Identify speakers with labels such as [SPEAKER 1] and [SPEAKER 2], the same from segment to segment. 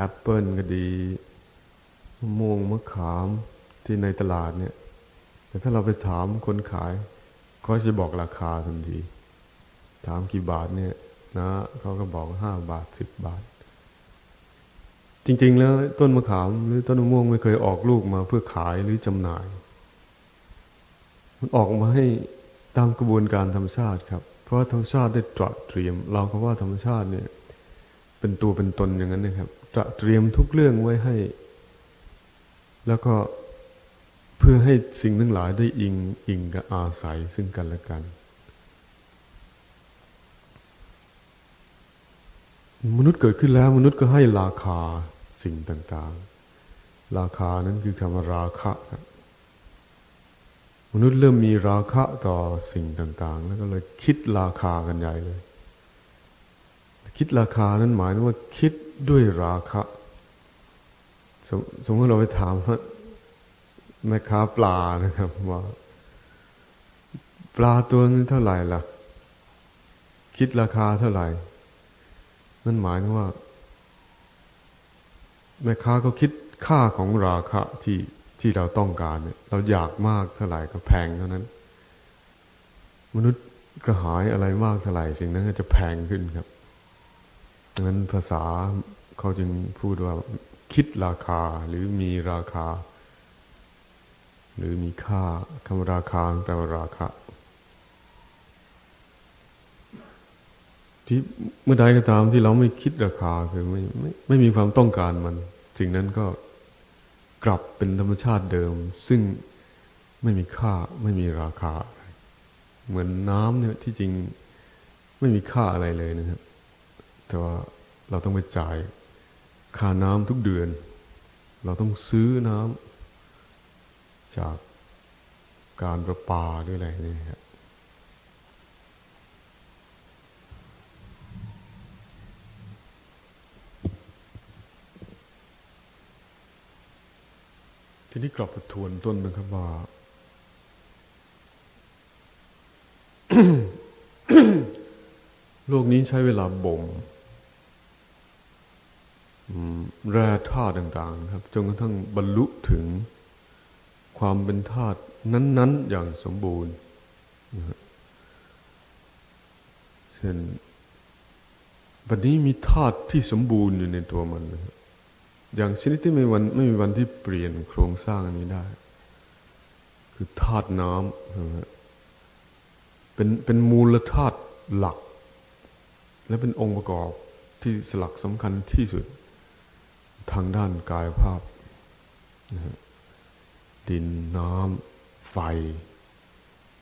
[SPEAKER 1] แอปเปิลก็ดีมะม่วงมะขามที่ในตลาดเนี่ย แต่ถ้าเราไปถามคนขายเขาจะบอกราคาทันที ถามกี่บาทเนี่ยนะเขาก็บอกห้าบาทสิบบาท จริง ๆ แล้วต้นมะขามหรือต้นมะม่วงไม่เคยออกลูกมาเพื่อขายหรือจำหน่าย มันออกมาให้ตามกระบวนการธรรมชาติครับ เพราะธรรมชาติได้ตระเตรียม เราก็ว่าธรรมชาติเนี่ย เป็นตัวเป็นตนอย่างนั้นนะครับ ตระเตรียมทุกเรื่องไว้ให้ แล้วก็เพื่อให้สิ่งทั้งหลายได้อิงอิงกับอาศัยซึ่งกันและกัน มนุษย์เกิดขึ้นแล้วมนุษย์ก็ให้ราคาสิ่งต่างๆ ราคานั้นคือคำว่าราคะครับมนุษย์เริ่มมีราคะต่อสิ่งต่าง ๆ แล้วก็เลยคิดราคากันใหญ่เลย คิดราคานั้นหมายถึงว่าคิดด้วยราคะสมสมมติเราไปถามว่าแม่ค้าปลานะครับว่าปลาตัวนี้เท่าไหร่ล่ะ คิดราคาเท่าไหร่นั่นหมายถึงว่า แม่ค้าก็คิดค่าของราคะที่ที่เราต้องการเนี่ยเราอยากมากเท่าไหร่ก็แพงเท่านั้น มนุษย์กระหายอะไรมากเท่าไหร่สิ่งนั้นก็จะแพงขึ้นครับ ดังนั้นภาษาเขาจึงพูดว่าคิดราคาหรือมีราคา หรือมีค่าคำราคาแปลว่าราคาที่เมื่อใดก็ตามที่เราไม่คิดราคาคือไม่ไม่ไม่มีความต้องการมันสิ่งนั้นก็กลับเป็นธรรมชาติเดิม ซึ่งไม่มีค่าไม่มีราคา เหมือนน้ำเนี่ยที่จริงไม่มีค่าอะไรเลยนะครับ แต่ว่าเราต้องไปจ่ายค่าน้ำทุกเดือน เราต้องซื้อน้ำจากการประปาด้วยอะไรนี่ครับทีนี้กลับไปทวนต้นนะครับว่า โลกนี้ใช้เวลาบ่ม แร่ธาตุต่างๆครับจนกระทั่งบรรลุถึงความเป็นธาตุนั้นๆ อย่างสมบูรณ์เช่นบัดนี้มีธาตุที่สมบูรณ์อยู่ในตัวมันนะครับอย่างชนิดที่ไม่วันไม่มีวันที่เปลี่ยนโครงสร้างอันนี้ได้ คือธาตุน้ำเป็นเป็นมูลธาตุหลัก และเป็นองค์ประกอบที่สลักสำคัญที่สุด ทางด้านกายภาพ ดินน้ำไฟ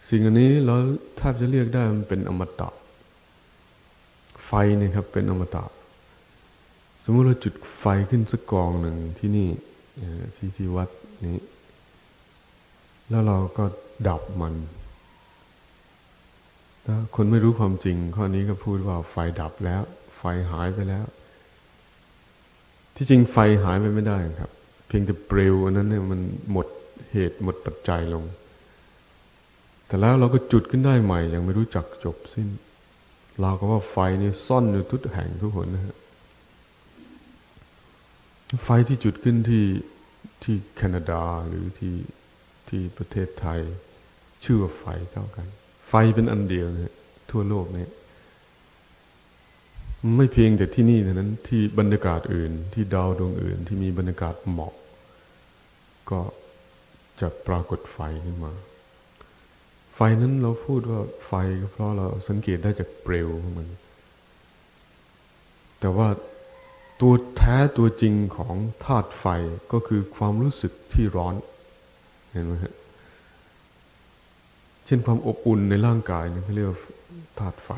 [SPEAKER 1] สิ่งอันนี้เราแทบจะเรียกได้มันเป็นอมตะ ไฟนี่ครับเป็นอมตะ สมมติเราจุดไฟขึ้นสักกองหนึ่งที่นี่ที่ที่วัดนี้แล้วเราก็ดับมันถ้าคนไม่รู้ความจริง ข้อนี้ก็พูดว่าไฟดับแล้ว ไฟหายไปแล้ว ที่จริงไฟหายไปไม่ได้ครับ เพียงแต่เปลวอันนั้นเนี่ยมันหมดเหตุหมดปัจจัยลง แต่แล้วเราก็จุดขึ้นได้ใหม่ยังไม่รู้จักจบสิ้น เราก็ว่าไฟนี่ซ่อนอยู่ทุกแห่งทุกคนนะฮะไฟที่จุดขึ้นที่ที่แคนาดาหรือที่ที่ประเทศไทย ชื่อว่าไฟเท่ากัน ไฟเป็นอันเดียวนี่ยทั่วโลกเนี้ ไม่เพียงแต่ที่นี่เท่านั้นที่บรรยากาศอื่น ที่ดาวดวงอื่น ที่มีบรรยากาศเหมาะ ก็จะปรากฏไฟขึ้นมา ไฟนั้นเราพูดว่าไฟก็เพราะเราสังเกตได้จากเปลวมัน แต่ว่าตัวแท้ตัวจริงของธาตุไฟก็คือความรู้สึกที่ร้อน เห็นไหมฮะเช่นความอบอุ่นในร่างกายนี่เขาเรียกว่าธาตุไฟ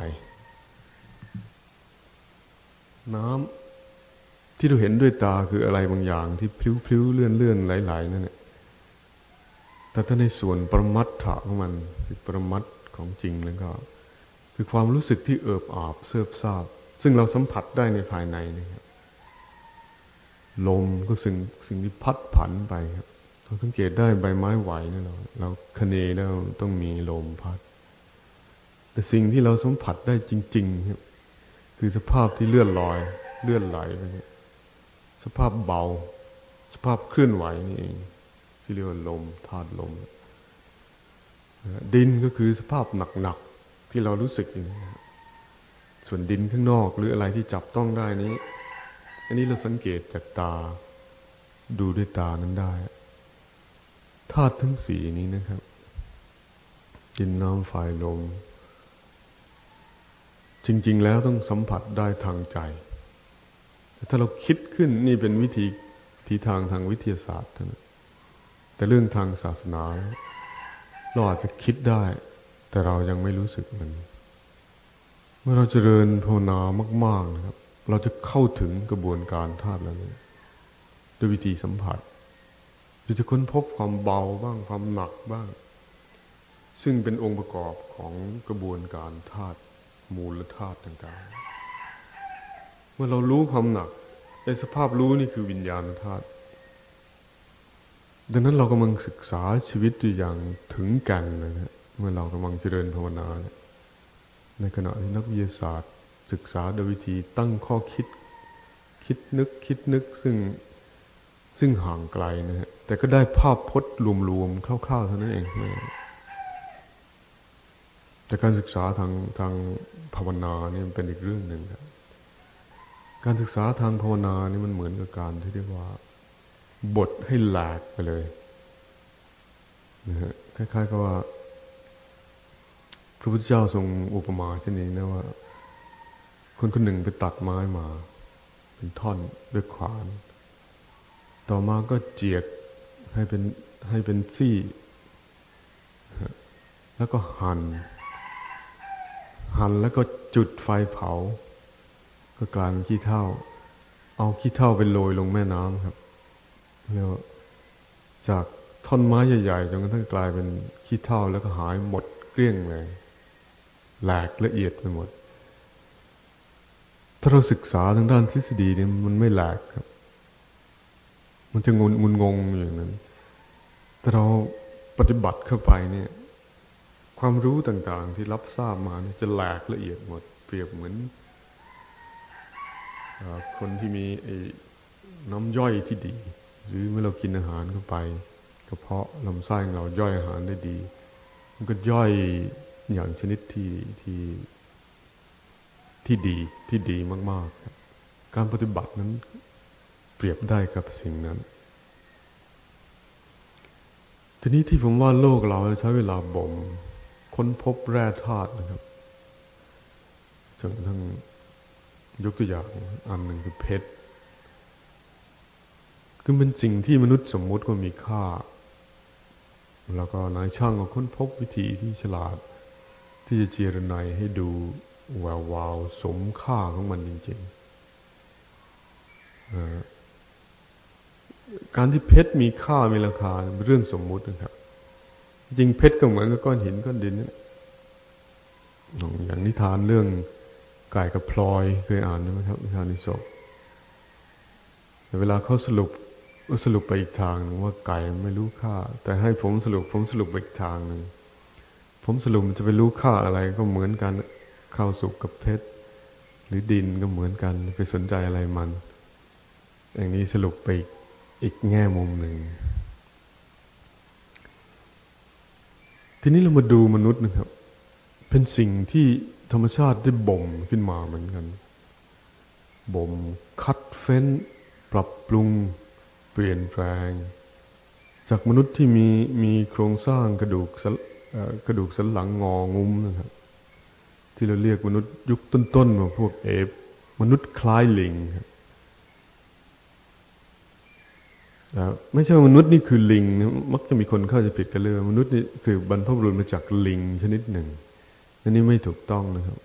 [SPEAKER 1] น้ำที่เราเห็นด้วยตาคืออะไรบางอย่าง ที่พลิ้วๆเลื่อนๆไหลๆนั่นแหละแต่ถ้าในส่วนประมัดถะของมันคือประมัดของจริงแล้วก็ คือความรู้สึกที่เอิบอาบเซิบซาบ ซึ่งเราสัมผัสได้ในภายในนะครับลมก็สิ่งสิ่งที่พัดผันไปครับเราสังเกตได้ใบไม้ไหวนี่เราเราคเนแล้วต้องมีลมพัด แต่สิ่งที่เราสัมผัสได้จริง ๆ ครับ คือสภาพที่เลื่อนลอย เลื่อนไหลไปเนี่ยสภาพเบา สภาพเคลื่อนไหวนี่เองที่เรียกว่าลมธาตุลม ดินก็คือสภาพหนักๆที่เรารู้สึกอย่างนี้ส่วนดินข้างนอกหรืออะไรที่จับต้องได้นี้ อันนี้เราสังเกตจากตา ดูด้วยตานั้นได้ธาตุทั้งสีนี้นะครับดินน้ำไฟลม จริง ๆ แล้วต้องสัมผัสได้ทางใจถ้าเราคิดขึ้นนี่เป็นวิธีทีทางทางวิทยาศาสตร์นะแต่เรื่องทางศาสนา เราอาจจะคิดได้ แต่เรายังไม่รู้สึกมัน เมื่อเราจเจริญภาวนามาก ๆนะครับ เราจะเข้าถึงกระบวนการธาตุแล้วนี้ด้วยวิธีสัมผัสเราจะค้นพบความเบาบ้างความหนักบ้าง ซึ่งเป็นองค์ประกอบของกระบวนการธาตุ มูลธาตุต่างๆ เมื่อเรารู้ความหนักในสภาพรู้นี่คือวิญญาณธาตุดังนั้นเรากำลังศึกษาชีวิตอยู่อย่างถึงกันนะฮะเมื่อเรากำลังเจริญภาวนาในขณะที่นักวิทยาศาสตร์ ศึกษาโดยวิธีตั้งข้อคิด คิดนึกคิดนึกซึ่งซึ่งห่างไกลนะฮะแต่ก็ได้ภาพพจน์รวมๆคร่าวๆเท่านั้นเอง แต่การศึกษาทางทางภาวนานี่มันเป็นอีกเรื่องหนึ่งครับการศึกษาทางภาวนานี่มันเหมือนกับการที่เรียกว่า บทให้แหลกไปเลยนะฮะคล้ายๆกับว่า พระพุทธเจ้าทรงอุปมาเช่นนี้นะว่า คนคนหนึ่งไปตัดไม้มา เป็นท่อนด้วยขวาน ต่อมาก็เจียดให้เป็นให้เป็นซี่ แล้วก็หัน่น หั่นแล้วก็จุดไฟเผา ก็กลายเป็นขี้เท่าเอาขี้เท่าไปโรยลงแม่น้ำครับแล้วจากท่อนไม้ใหญ่ๆจนกระทั่งกลายเป็นขี้เท่าแล้วก็หายหมดเกลี้ยงเลยแหลกละเอียดไปหมด ถ้าเราศึกษาทางด้านทฤษฎีเนี่ยมันไม่แหลกครับ มันจะงุนงุนงงอย่างนั้น แต่เราปฏิบัติเข้าไปเนี่ย ความรู้ต่าง ๆ ที่รับทราบมาเนี่ยจะแหลกละเอียดหมด เปรียบเหมือนคนที่มีน้ำย่อยที่ดี หรือเมื่อเรากินอาหารเข้าไปกระเพาะลำไส้เราย่อยอาหารได้ดี มันก็ย่อยอย่างชนิดที่ที่ที่ดีที่ดีมากๆการปฏิบัตินั้นเปรียบได้กับสิ่งนั้น ทีนี้ที่ผมว่าโลกเราใช้เวลาบ่ม ค้นพบแร่ธาตุนะครับจนทั้งยกตัวอย่างอันหนึ่งคือเพชรคือเป็นสิ่งที่มนุษย์สมมติว่ามีค่า แล้วก็นายช่างก็ค้นพบวิธีที่ฉลาด ที่จะเจรไนให้ดูแวววาวสมค่าของมันจริงๆ การที่เพชรมีค่ามีราคาเป็นเรื่องสมมุตินะครับ จริงเพชรก็เหมือนกับก้อนหินก้อนดินนี่อย่างนิทานเรื่องไก่กับพลอยเคยอ่านไหมครับนิทานนิศกแต่เวลาเขาสรุปสรุปไปอีกทางว่าไก่ไม่รู้ค่า แต่ให้ผมสรุป ผมสรุปไปอีกทางหนึ่งผมสรุปมันจะไปรู้ค่าอะไรก็เหมือนกันข้าวสุกกับเพชรหรือดินก็เหมือนกันไปสนใจอะไรมัน อย่างนี้สรุปไปอีกแง่มุมหนึ่ง ทีนี้เรามาดูมนุษย์นะครับ เป็นสิ่งที่ธรรมชาติได้บ่มขึ้นมาเหมือนกัน บ่มคัดเฟ้น ปรับปรุง เปลี่ยนแปลง จากมนุษย์ที่มีมีโครงสร้างกระดูกกระดูกสันหลังงองุ้มนะครับ ที่เราเรียกมนุษย์ยุคต้นๆมาพวกเอฟมนุษย์คล้ายลิงครับ ไม่ใช่ว่ามนุษย์นี่คือลิง มักจะมีคนเข้าใจผิดกันเลยมนุษย์นี่สืบบรรพบุรุษมาจากลิงชนิดหนึ่งอันนี้ไม่ถูกต้องนะครับ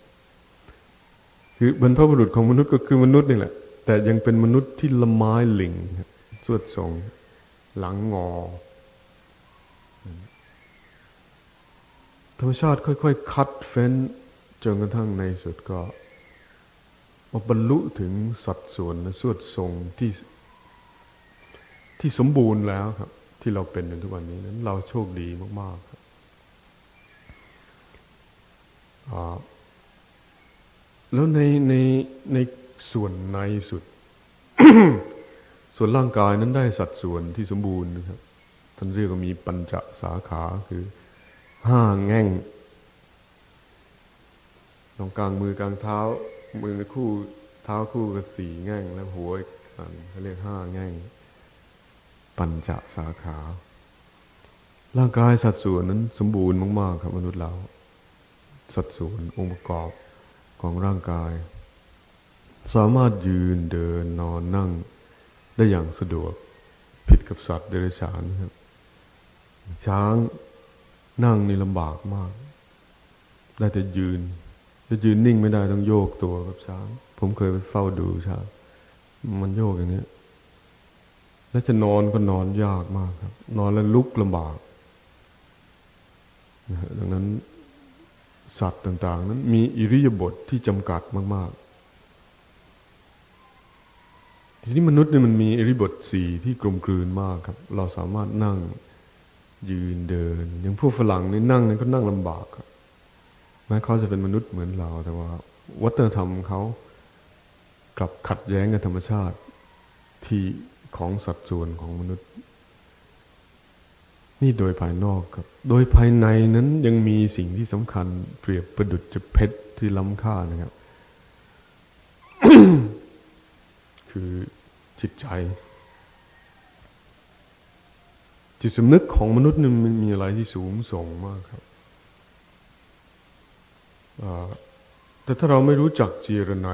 [SPEAKER 1] คือบรรพบุรุษของมนุษย์ก็คือมนุษย์นี่แหละ แต่ยังเป็นมนุษย์ที่ละไม้ลิงสวดทรงหลังงอธรรมชาติค่อย ๆ คัดเฟ้นจนกระทั่งในสุดก็มาบรรลุถึงสัดส่วนและสวดทรงที่ ที่สมบูรณ์แล้วครับ ที่เราเป็นในทุกวันนี้นั้น เราโชคดีมากๆครับแล้วในในในส่วนในสุด ส่วนร่างกายนั้นได้สัดส่วนที่สมบูรณ์นะครับท่านเรียกว่ามีปัญจสาขาคือห้าแง่งตรงกลางมือกลางเท้า มือคู่เท้าคู่กับสี่แง่ง แล้วหัวอีกอันเขาเรียกห้าแง่ง ปัญจสาขา ร่างกายสัดส่วนนั้นสมบูรณ์มาก ๆ ครับมนุษย์เรา สัดส่วนองค์ประกอบของร่างกาย สามารถยืนเดินนอนนั่งได้อย่างสะดวกผิดกับสัตว์เดรัจฉานครับ ช้างนั่งนี่ลำบากมาก ได้แต่ยืนจะยืนนิ่งไม่ได้ต้องโยกตัวกับช้าง ผมเคยไปเฝ้าดูช้างมันโยกอย่างนี้ แล้วจะนอนก็นอนยากมากครับ นอนแล้วลุกลำบากดังนั้นสัตว์ต่าง ๆ นั้นมีอิริยาบถทที่จำกัดมาก ๆ ทีนี้มนุษย์เนี่ยมันมีอิริยาบถสี่ที่กลมกลืนมากครับ เราสามารถนั่งยืนเดิน อย่างพวกฝรั่งนี่นั่งนี่ก็นั่งลำบากครับแม้เขาจะเป็นมนุษย์เหมือนเรา แต่ว่า วัฒนธรรมเขากลับขัดแย้งกับธรรมชาติที่ ของสัดส่วนของมนุษย์ นี่โดยภายนอกครับ โดยภายในนั้นยังมีสิ่งที่สำคัญ เปรียบประดุจจะเพชรที่ล้ำค่านะครับ คือจิตใจ จิตสำนึกของมนุษย์นี่มันมีอะไรที่สูงส่งมากครับแต่ถ้าเราไม่รู้จักเจรไน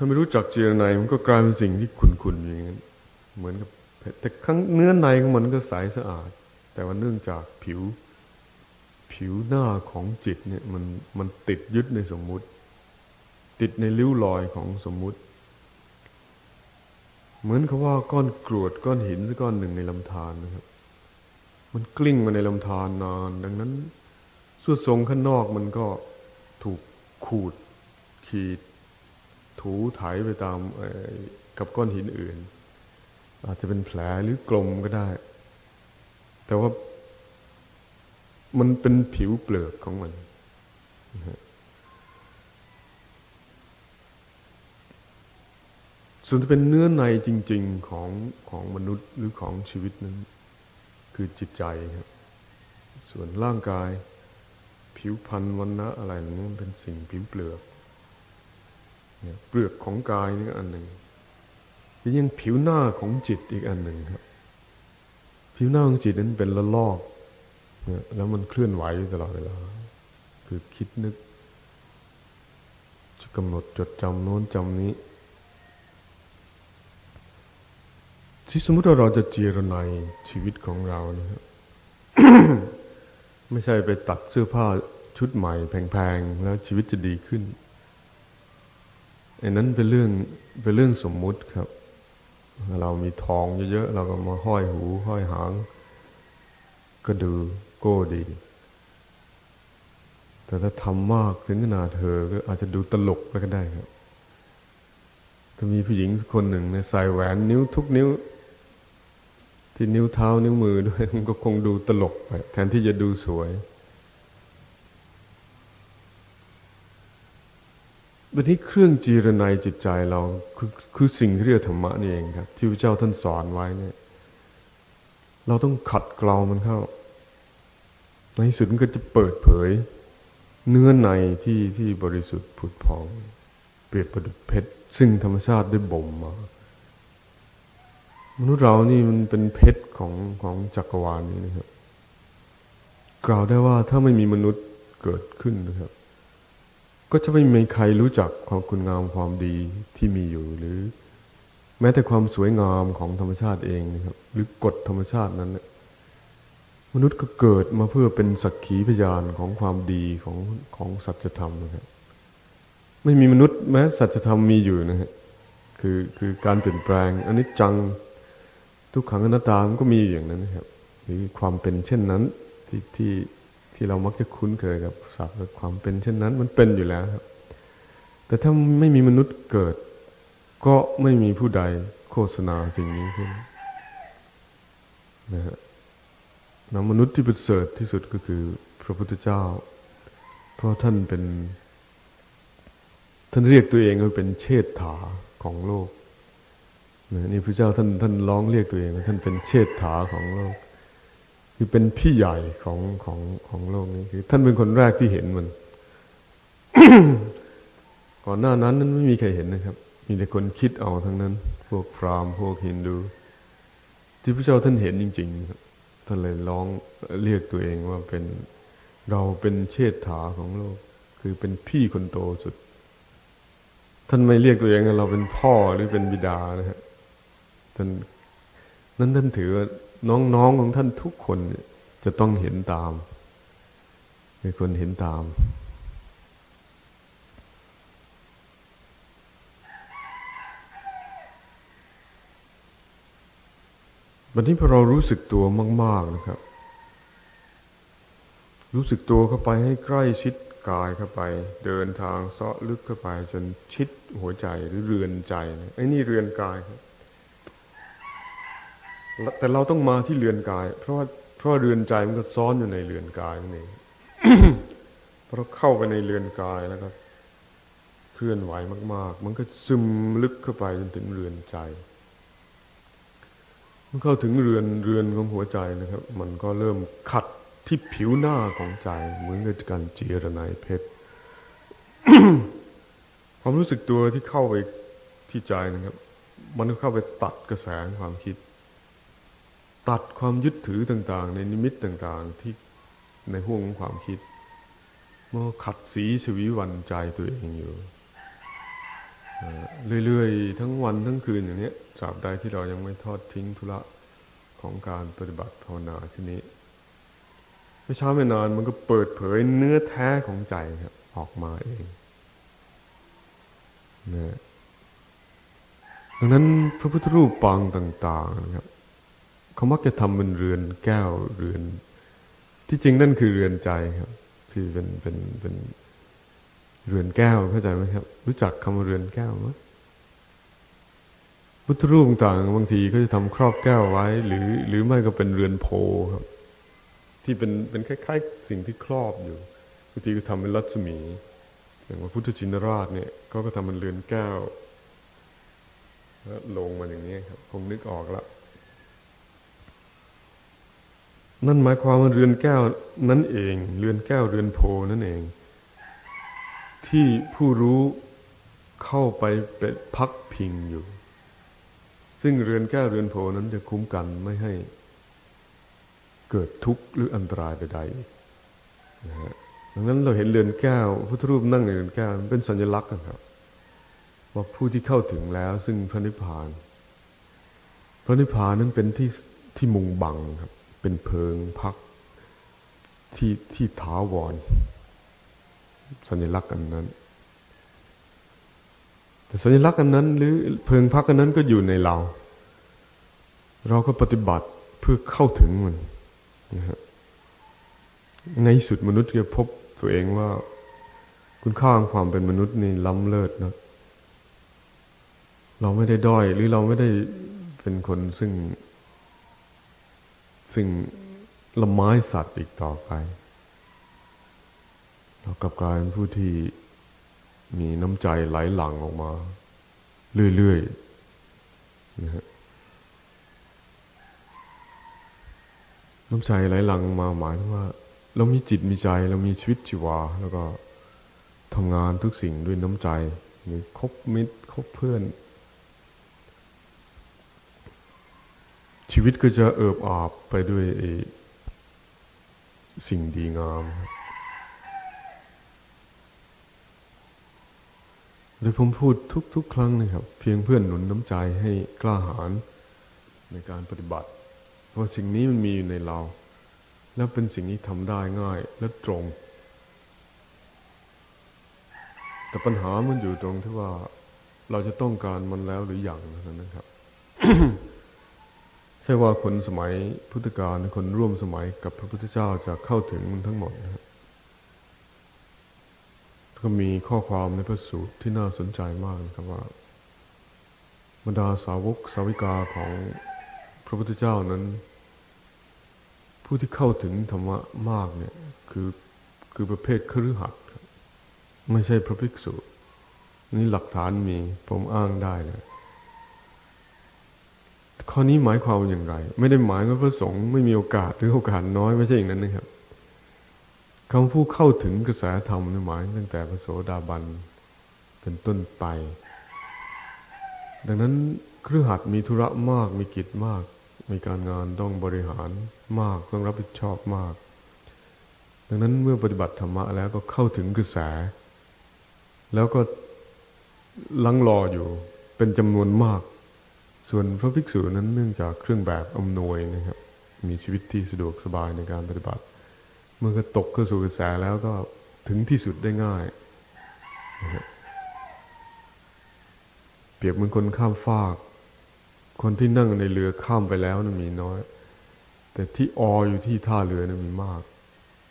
[SPEAKER 1] ถ้าไม่รู้จักเจรไนมันก็กลายเป็นสิ่งที่ขุนๆอย่างนั้นเหมือนกับแต่ข้างเนื้อในของมันก็ใสสะอาด แต่ว่าเนื่องจากผิว ผิวหน้าของจิตเนี่ยมันมันติดยึดในสมมุติ ติดในริ้วรอยของสมมุติ เหมือนกับว่าก้อนกรวดก้อนหินสักก้อนหนึ่งในลำธารนะครับ มันกลิ้งมาในลำธารนาน ดังนั้นสุดทรงข้างนอกมันก็ถูกขูดขีด ถูไถไปตามกับก้อนหินอื่น อาจจะเป็นแผลหรือกลมก็ได้ แต่ว่ามันเป็นผิวเปลือกของมัน ส่วนที่เป็นเนื้อในจริง ๆของของมนุษย์หรือของชีวิตนั้น คือจิตใจครับ ส่วนร่างกาย ผิวพรรณวันนะอะไรนั้นเป็นสิ่งผิวเปลือก เปลือกของกายนี่อันหนึ่งยังผิวหน้าของจิตอีกอันหนึ่งครับ ผิวหน้าของจิตนั้นเป็นละลอกแล้วมันเคลื่อนไหวตลอดเวลา คือคิดนึก จะกำหนดจดจำโน้นจำนี้ ที่สมมติว่าเราจะเจรนายชีวิตของเรานะครับไม่ใช่ไปตัดเสื้อผ้าชุดใหม่แพงๆ แล้วชีวิตจะดีขึ้น อันนั้นเป็นเรื่องเป็นเรื่องสมมุติครับ เรามีทองเยอะๆเราก็มาห้อยหูห้อยหาง ก็ดูโก้ดี แต่ถ้าทำมากถึงขนาดเธอ ก็อาจจะดูตลกไปก็ได้ครับถ้ามีผู้หญิงคนหนึ่งเนี่ยใส่แหวนนิ้วทุกนิ้ว ที่นิ้วเท้านิ้วมือด้วยมันก็คงดูตลกไปแทนที่จะดูสวย วันนี้เครื่องจีรนายจิตใจเราคือคือสิ่งที่เรียกธรรมะนี่เองครับ ที่พระเจ้าท่านสอนไว้เนี่ย เราต้องขัดเกลามันเข้า ในสุดมันก็จะเปิดเผย เนื้อในที่ที่บริสุทธิ์ผุดพอง เปรียบประดุจเพชรซึ่งธรรมชาติได้บ่มมามนุษย์เรานี่มันเป็นเพชรของของจักรวาลนี้นะครับ กล่าวได้ว่าถ้าไม่มีมนุษย์เกิดขึ้นนะครับ ก็จะไม่มีใครรู้จักความคุณงามความดีที่มีอยู่หรือ แม้แต่ความสวยงามของธรรมชาติเองนะครับ หรือกฎธรรมชาตินั้น มนุษย์ก็เกิดมาเพื่อเป็นสักขีพยานของความดีของของสัจธรรมนะครับไม่มีมนุษย์แม้สัจธรรมมีอยู่นะฮะคือคือการเปลี่ยนแปลงอันนี้จังทุกขังอนัตตามันก็มีอย่างนั้นนะครับหรือความเป็นเช่นนั้นที่ที่ ที่เรามักจะคุ้นเคยกับศัพท์ความเป็นเช่นนั้น มันเป็นอยู่แล้วครับ แต่ถ้าไม่มีมนุษย์เกิด ก็ไม่มีผู้ใดโฆษณาสิ่งนี้ขึ้นนะฮะนมนุษย์ที่ประเสริฐที่สุดก็คือ พระพุทธเจ้า เพราะท่านเป็น ท่านเรียกตัวเองว่าเป็นเชษฐาของโลกนี่พระเจ้าท่านท่านร้องเรียกตัวเองว่าท่านเป็นเชษฐาของโลก คือเป็นพี่ใหญ่ของของของโลกนี้คือ ท่านเป็นคนแรกที่เห็นมัน ก่อนหน้านั้นนั้นไม่มีใครเห็นนะครับ มีแต่คนคิดเอาทั้งนั้น พวกพราหมณ์พวกฮินดู ที่พระเจ้าท่านเห็นจริงๆครับท่านเลยร้องเรียกตัวเองว่าเป็นเราเป็นเชษฐาของโลก คือเป็นพี่คนโตสุด ท่านไม่เรียกตัวเองว่าเราเป็นพ่อหรือเป็นบิดานะฮะท่านนั้นท่านถือว่า น้องๆของท่านทุกคนจะต้องเห็นตามเป็นคนเห็นตาม วันนี้พอเรารู้สึกตัวมาก ๆนะครับ รู้สึกตัวเข้าไปให้ใกล้ชิดกายเข้าไป เดินทางเซาะลึกเข้าไป จนชิดหัวใจหรือเรือนใจไอ้นี่เรือนกายครับ แต่เราต้องมาที่เรือนกาย เพราะว่าเพราะเรือนใจมันก็ซ้อนอยู่ในเรือนกายนั่นเองพอเราเข้าไปในเรือนกายแล้วก็เคลื่อนไหวมาก ๆ มันก็ซึมลึกเข้าไปจนถึงเรือนใจ มันเข้าถึงเรือนเรือนของหัวใจนะครับ มันก็เริ่มขัดที่ผิวหน้าของใจ เหมือนกับการเจรนายเพชรความรู้สึกตัวที่เข้าไปที่ใจนะครับ มันก็เข้าไปตัดกระแสความคิด ตัดความยึดถือต่าง ๆ ในนิมิตต่าง ๆ ที่ในห่วงของความคิดมันขัดสีชวีวันใจตัวเองอยู่เรื่อยๆ ทั้งวันทั้งคืนอย่างนี้ตราบใดที่เรายังไม่ทอดทิ้งธุระของการปฏิบัติภาวนาที่นี้ไม่ช้าไม่นานมันก็เปิดเผยเนื้อแท้ของใจครับออกมาเองนะดังนั้นพระพุทธรูปปางต่าง ๆ นะครับ เขามักจะทำเป็นเรือนแก้วเรือน ที่จริงนั่นคือเรือนใจครับ ที่เป็นเป็นเป็นเรือนแก้วเข้าใจไหมครับ รู้จักคำว่าเรือนแก้วไหมพุทธรูปต่างบางทีก็จะทำครอบแก้วไว้ หรือ หรือไม่ก็เป็นเรือนโพครับ ที่เป็นเป็นคล้าย ๆ สิ่งที่ครอบอยู่บางทีก็ทำเป็นรัศมี อย่างว่าพุทธชินราชเนี่ยก็ก็ทำเป็นเรือนแก้วแล้วลงมาอย่างนี้ครับคงนึกออกและ นั่นหมายความว่าเรือนแก้วนั่นเอง เรือนแก้วเรือนโพนั่นเอง ที่ผู้รู้เข้าไปเป็นพักพิงอยู่ ซึ่งเรือนแก้วเรือนโพนั้นจะคุ้มกันไม่ให้ เกิดทุกข์หรืออันตรายใดๆนะฮะดังนั้นเราเห็นเรือนแก้วพุทธรูปนั่งในเรือนแก้วเป็นสัญลักษณ์นะครับว่าผู้ที่เข้าถึงแล้วซึ่งพระนิพพาน พระนิพพานนั้นเป็นที่ที่มุงบังครับ เป็นเพิงพักที่ที่ถาวร สัญลักษณ์อันนั้น แต่สัญลักษณ์อันนั้น หรือเพิงพักอันนั้นก็อยู่ในเรา เราก็ปฏิบัติเพื่อเข้าถึงมันนะฮะในสุดมนุษย์จะพบตัวเองว่า คุณค่าของความเป็นมนุษย์นี่ล้ำเลิศนะเราไม่ได้ด้อยหรือเราไม่ได้เป็นคนซึ่ง ซึ่งละไม้สัตว์อีกต่อไป เรากลับกลายเป็นผู้ที่มีน้ำใจไหลหลั่งออกมา เรื่อยๆนะฮะน้ำใจไหลหลั่งมาหมายถึงว่า เรามีจิตมีใจเรามีชีวิตชีวา แล้วก็ทำงานทุกสิ่งด้วยน้ำใจมีคบมิตรคบเพื่อน ชีวิตก็จะเอิบอาบไปด้วยสิ่งดีงาม โดยผมพูดทุก ๆ ครั้งนะครับ เพียงเพื่อนหนุนน้ำใจให้กล้าหาญในการปฏิบัติ เพราะสิ่งนี้มันมีอยู่ในเรา แล้วเป็นสิ่งที่ทำได้ง่ายและตรง แต่ปัญหามันอยู่ตรงที่ว่าเราจะต้องการมันแล้วหรืออยังนั้นครับ ช่ว่าคนสมัยพุทธกาลคนร่วมสมัยกับพระพุทธเจ้าจะเข้าถึงมันทั้งหมดนะครับก็มีข้อความในพระสูตรที่น่าสนใจมากครับว่าบรรดาสาวกสาวิกาของพระพุทธเจ้านั้น ผู้ที่เข้าถึงธรรมะมากเนี่ย คือคือประเภทครือขัดไม่ใช่พระภิกษุ นี่หลักฐานมีผมอ้างได้เลย ข้อนี้หมายความอย่างไร ไม่ได้หมายว่าพระสงฆ์ไม่มีโอกาสหรือโอกาสน้อยไม่ใช่อย่างนั้นนะครับคำพูดเข้าถึงกระแสธรรมหมายตั้งแต่พระโสดาบันเป็นต้นไป ดังนั้นเครือขัดมีธุระมากมีกิจมาก มีการงานต้องบริหารมากต้องรับผิดชอบมาก ดังนั้นเมื่อปฏิบัติธรรมะแล้วก็เข้าถึงกระแส แล้วก็ลังรออยู่เป็นจำนวนมาก ส่วนพระภิกษุนั้นเนื่องจากเครื่องแบบอำนวยนะครับ มีชีวิตที่สะดวกสบายในการปฏิบัติ เมื่อก็ตกเข้าสู่กระแสแล้วก็ถึงที่สุดได้ง่ายนะครับเปรียบเหมือนคนข้ามฟาก คนที่นั่งในเรือข้ามไปแล้วนะมีน้อย แต่ที่อออยู่ที่ท่าเรือนะมีมาก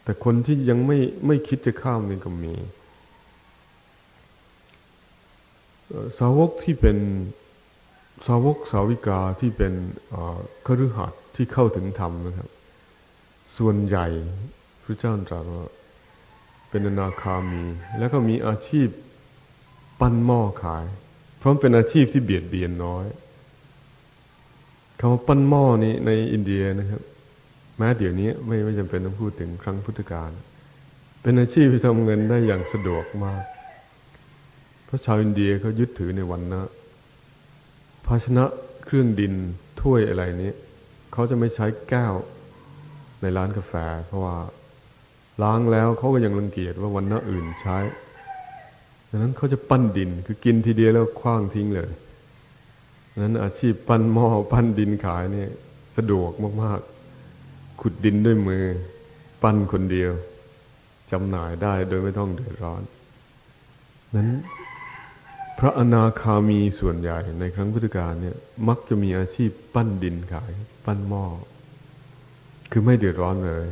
[SPEAKER 1] แต่คนที่ยังไม่ไม่คิดจะข้ามนี่ก็มี สาวกที่เป็น สาวกสาวิกาที่เป็นคฤหัสถ์ที่เข้าถึงธรรมนะครับ ส่วนใหญ่พระเจ้าตรัสว่าเป็นอนาคามี แล้วก็มีอาชีพปั้นหม้อขาย เพราะเป็นอาชีพที่เบียดเบียนน้อยคำว่าปั้นหม้อนี้ในอินเดียนะครับ แม้เดี๋ยวนี้ไม่ไม่จำเป็นต้องพูดถึงครั้งพุทธกาลเป็นอาชีพที่ทำเงินได้อย่างสะดวกมาก เพราะชาวอินเดียเขายึดถือในวันนะ ภาชนะเครื่องดินถ้วยอะไรนี้เขาจะไม่ใช้แก้วในร้านกาแฟ เพราะว่าล้างแล้วเขาก็ยังรังเกียจว่าวันนะอื่นใช้ดังนั้นเขาจะปั้นดินคือกินทีเดียวแล้วคว้างทิ้งเลยดังนั้นอาชีพปั้นหม้อปั้นดินขายนี่สะดวกมากๆ ขุดดินด้วยมือ ปั้นคนเดียวจำหน่ายได้โดยไม่ต้องเดือดร้อนนั้น พระอนาคามีส่วนใหญ่ในครั้งพุทธกาลเนี่ย มักจะมีอาชีพปั้นดินขาย ปั้นหม้อ คือไม่เดือดร้อนเลย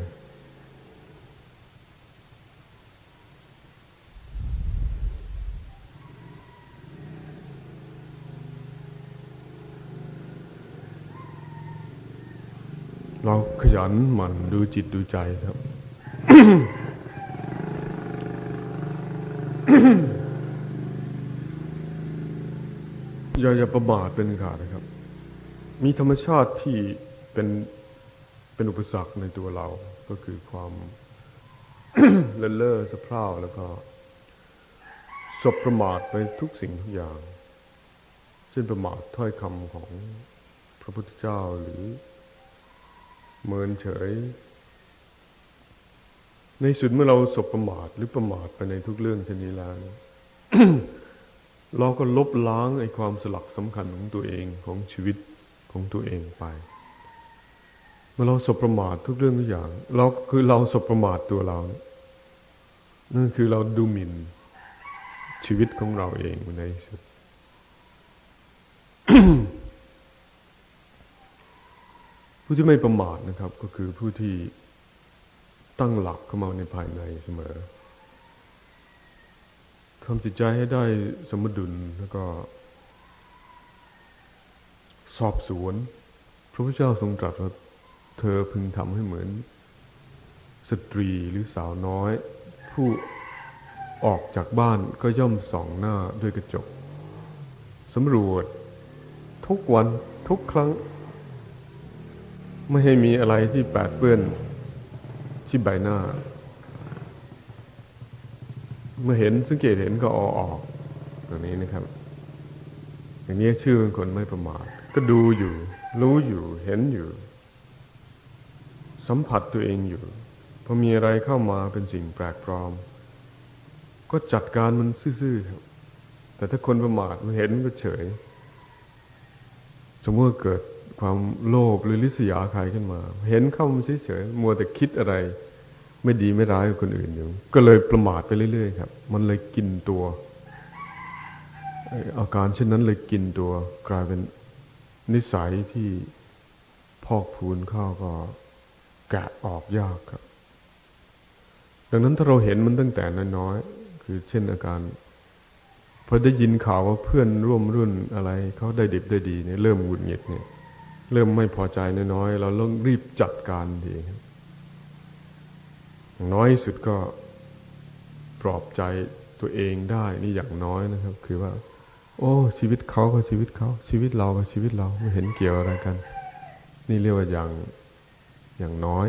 [SPEAKER 1] เราขยันหมั่นดูจิตดูใจครับ อย่าอย่าประมาทเป็นขาดนะครับ มีธรรมชาติที่เป็นเป็นอุปสรรคในตัวเรา ก็คือความเล่อเล่อสะเพร่าแล้วก็สบประมาทไปทุกสิ่งทุกอย่าง เช่นประมาทถ้อยคำของพระพุทธเจ้าหรือเมินเฉย ในสุดเมื่อเราสบประมาทหรือประมาทไปในทุกเรื่องเช่นนี้แล้ว เราก็ลบล้างไอ้ความสลักสำคัญของตัวเองของชีวิตของตัวเองไปเมื่อเราสบประมาททุกเรื่องทุกอย่าง เราคือเราสบประมาทตัวเรา นั่นคือเราดูหมิ่นชีวิตของเราเองในสุดผู้ที่ไม่ประมาทนะครับ ก็คือผู้ที่ตั้งหลักเข้ามาในภายในเสมอ ทำจิตใจให้ได้สมดุลแล้วก็ สอบสวน พระพุทธเจ้าทรงตรัสว่าเธอพึงทำให้เหมือน สตรีหรือสาวน้อย ผู้ออกจากบ้านก็ย่อมส่องหน้าด้วยกระจกสำรวจ ทุกวันทุกครั้ง ไม่ให้มีอะไรที่แปดเปื้อนที่ใบหน้า เมื่อเห็นสังเกตเห็นก็ออออกตรงนี้นะครับ อย่างนี้ชื่อเป็นคนไม่ประมาทก็ดูอยู่ รู้อยู่เห็นอยู่ สัมผัสตัวเองอยู่พอมีอะไรเข้ามาเป็นสิ่งแปลกปลอม ก็จัดการมันซื่อๆครับ แต่ถ้าคนประมาทมันเห็นก็เฉย สมมติเกิดความโลภหรือลิษยาใครขึ้นมา เห็นเข้ามันเฉยๆมัวแต่คิดอะไร ไม่ดีไม่ร้ายกับคนอื่นอยู่ก็เลยประมาทไปเรื่อยๆครับ มันเลยกินตัว อาการเช่นนั้นเลยกินตัว กลายเป็นนิสัยที่พอกพูนเข้าก็แกะออกยากครับ ดังนั้นถ้าเราเห็นมันตั้งแต่น้อยๆคือเช่นอาการพอได้ยินข่าวว่าเพื่อนร่วมรุ่นอะไรเขาได้ดิบได้ดีเนี่ยเริ่มหงุดหงิดเนี่ยเริ่มไม่พอใจน้อยๆเราต้องรีบจัดการดีครับ น้อยสุดก็ปลอบใจตัวเองได้นี่อย่างน้อยนะครับ คือว่า โอ้ ชีวิตเขาก็ชีวิตเขา ชีวิตเราก็ชีวิตเราไม่เห็นเกี่ยวอะไรกัน นี่เรียกว่าอย่างอย่างน้อย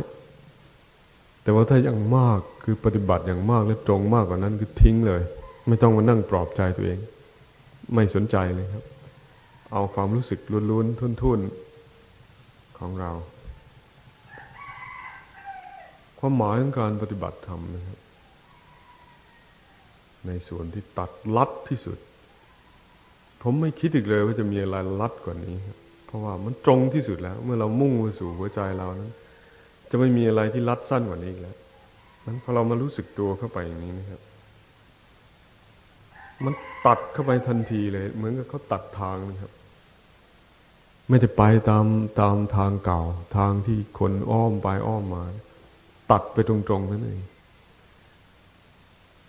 [SPEAKER 1] แต่ว่าถ้าอย่างมากคือปฏิบัติอย่างมากและตรงมากกว่านั้นคือทิ้งเลย ไม่ต้องมานั่งปลอบใจตัวเอง ไม่สนใจเลยครับ เอาความรู้สึกล้วนๆทุ่นๆของเรา ความหมายของการปฏิบัติธรรมนะครับ ในส่วนที่ตัดลัดที่สุด ผมไม่คิดอีกเลยว่าจะมีอะไรลัดกว่านี้ครับเพราะว่ามันตรงที่สุดแล้ว เมื่อเรามุ่งมาสู่หัวใจเรานั้น จะไม่มีอะไรที่ลัดสั้นกว่านี้อีกแล้วนั้นพอเรามารู้สึกตัวเข้าไปอย่างนี้นะครับ มันตัดเข้าไปทันทีเลย เหมือนกับเขาตัดทางนะครับ ไม่ได้ไปตามตามทางเก่า ทางที่คนอ้อมไปอ้อมมา ตัดไปตรงๆนั่นเอง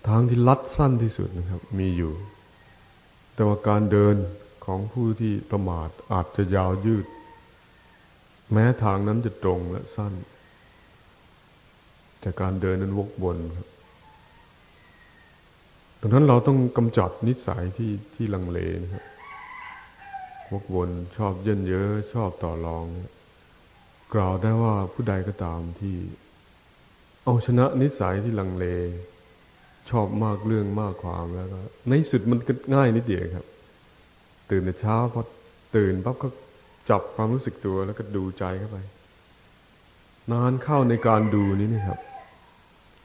[SPEAKER 1] ทางที่ลัดสั้นที่สุดนะครับ มีอยู่ แต่ว่าการเดินของผู้ที่ประมาทอาจจะยาวยืด แม้ทางนั้นจะตรงและสั้น แต่การเดินนั้นวกวนครับดังนั้นเราต้องกำจัดนิสัยที่ที่ลังเลนะครับวกวนชอบเยินเยอะชอบต่อรอง กล่าวได้ว่าผู้ใดก็ตามที่ เอาชนะนิสัยที่ลังเล ชอบมากเรื่องมากความแล้วก็ในสุดมันก็ง่ายนิดเดียวครับ ตื่นแต่เช้าพอตื่นปั๊บก็จับความรู้สึกตัวแล้วก็ดูใจเข้าไป นานเข้าในการดูนี้นะครับ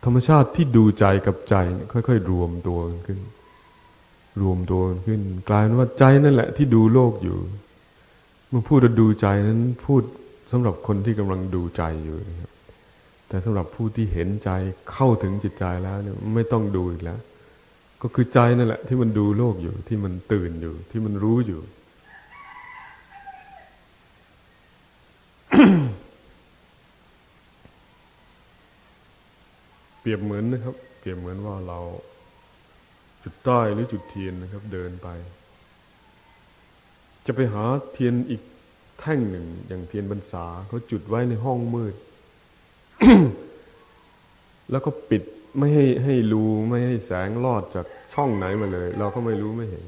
[SPEAKER 1] ธรรมชาติที่ดูใจกับใจค่อยๆ รวมตัวขึ้น รวมตัวขึ้น กลายเป็นว่าใจนั่นแหละที่ดูโลกอยู่เมื่อพูดดูใจนั้นพูดสำหรับคนที่กำลังดูใจอยู่นะครับ แต่สำหรับผู้ที่เห็นใจเข้าถึงจิตใจแล้วเนี่ยไม่ต้องดูอีกแล้ว ก็คือใจนั่นแหละ ที่มันดูโลกอยู่ที่มันตื่นอยู่ที่มันรู้อยู่เปรียบเหมือนนะครับ เปรียบเหมือนว่าเรา จุดใต้หรือจุดเทียนนะครับ เดินไป จะไปหาเทียนอีกแท่งหนึ่ง อย่างเทียนบรรษาเขาจุดไว้ในห้องมืด แล้วก็ปิดไม่ให้ให้รูไม่ให้แสงลอดจากช่องไหนมาเลย เราก็ไม่รู้ไม่เห็น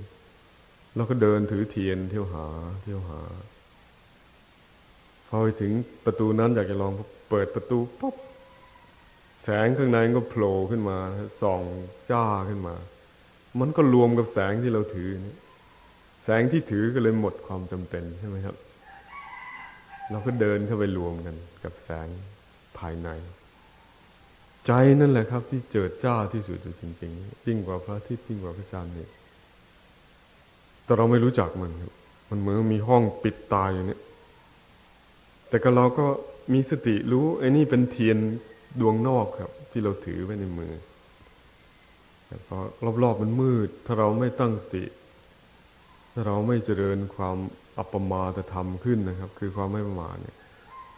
[SPEAKER 1] เราก็เดินถือเทียนเที่ยวหา เที่ยวหา พอไปถึงประตูนั้นอยากจะลองเปิดประตูปุ๊บแสงข้างในก็โผล่ขึ้นมาส่องจ้าขึ้นมา มันก็รวมกับแสงที่เราถือแสงที่ถือก็เลยหมดความจำเป็นใช่ไหมครับ เราก็เดินเข้าไปรวมกันกับแสง ภายใน ใจนั่นแหละครับ ที่เจิดจ้าที่สุดจริงๆยิ่งกว่าพระอาทิตย์ยิ่งกว่าพระจันทร์เนี่ยแต่เราไม่รู้จักมันครับมันเหมือนมีห้องปิดตายอย่างนี้แต่ก็เราก็มีสติรู้ไอ้นี่เป็นเทียนดวงนอกครับ ที่เราถือไว้ในมือแต่พอรอบๆมันมืด ถ้าเราไม่ตั้งสติ ถ้าเราไม่เจริญความอัปปมาตธรรมขึ้นนะครับ คือความไม่ประมาทเนี่ย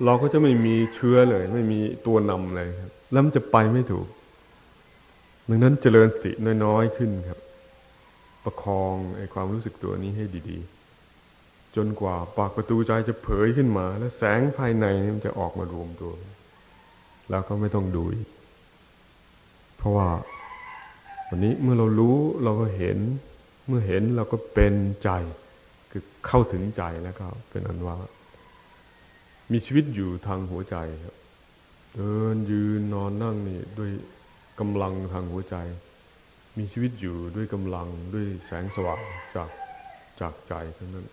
[SPEAKER 1] เราก็จะไม่มีเชื้อเลย ไม่มีตัวนำเลยครับ แล้วมันจะไปไม่ถูกดังนั้นเจริญสติน้อยๆขึ้นครับ ประคองไอ้ความรู้สึกตัวนี้ให้ดีๆ จนกว่าปากประตูใจจะเผยขึ้นมา แล้วแสงภายในมันจะออกมารวมตัว แล้วก็ไม่ต้องดูอีกเพราะว่าวันนี้เมื่อเรารู้เราก็เห็น เมื่อเห็นเราก็เป็นใจ คือเข้าถึงใจแล้วก็เป็นอันว่า มีชีวิตอยู่ทางหัวใจครับเดินยืนนอนนั่งนี่ด้วยกำลังทางหัวใจ มีชีวิตอยู่ด้วยกำลังด้วยแสงสว่างจากจากใจเท่านั้น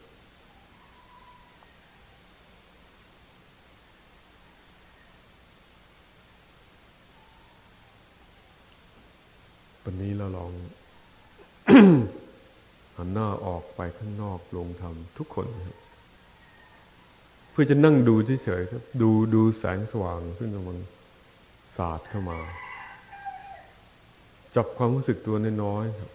[SPEAKER 1] วันนี้เราลองหันหน้าออกไปข้างนอกลงทำทุกคนครับ เพื่อจะนั่งดูเฉยๆครับ ดูดูแสงสว่างซึ่งกำลังสาดเข้ามา จับความรู้สึกตัวน้อยๆครับ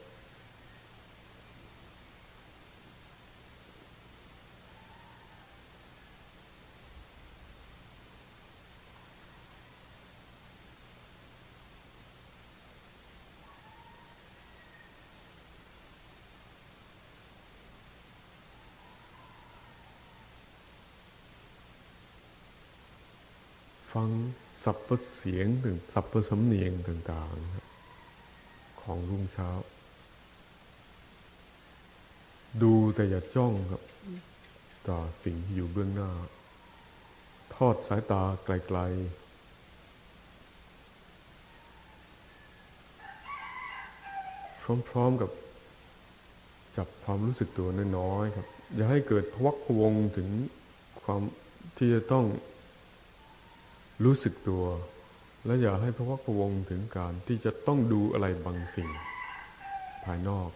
[SPEAKER 1] ฟัง สับประเสียงถึงสับประสำเนียงต่างๆ ของรุ่งเช้า ดูแต่อย่าจ้องครับ ต่อสิ่งที่อยู่เบื้องหน้า ทอดสายตาไกล ๆพร้อมๆกับจับความรู้สึกตัวน้อยๆครับ อย่าให้เกิดพวักพวงถึงความที่จะต้อง รู้สึกตัว และอย่าให้พวักวงถึงการที่จะต้องดูอะไรบางสิ่ง ภายนอก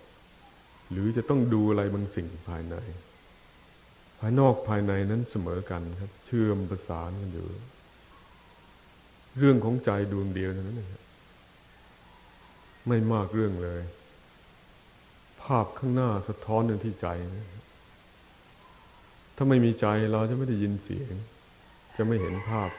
[SPEAKER 1] หรือจะต้องดูอะไรบางสิ่งภายใน ภายนอกภายในนั้นเสมอกันครับ เชื่อมประสานกันอยู่ เรื่องของใจดวงเดียวนั้นนะไม่มากเรื่องเลย ภาพข้างหน้าสะท้อนอยู่ที่ใจนะถ้าไม่มีใจเราจะไม่ได้ยินเสียง จะไม่เห็นภาพ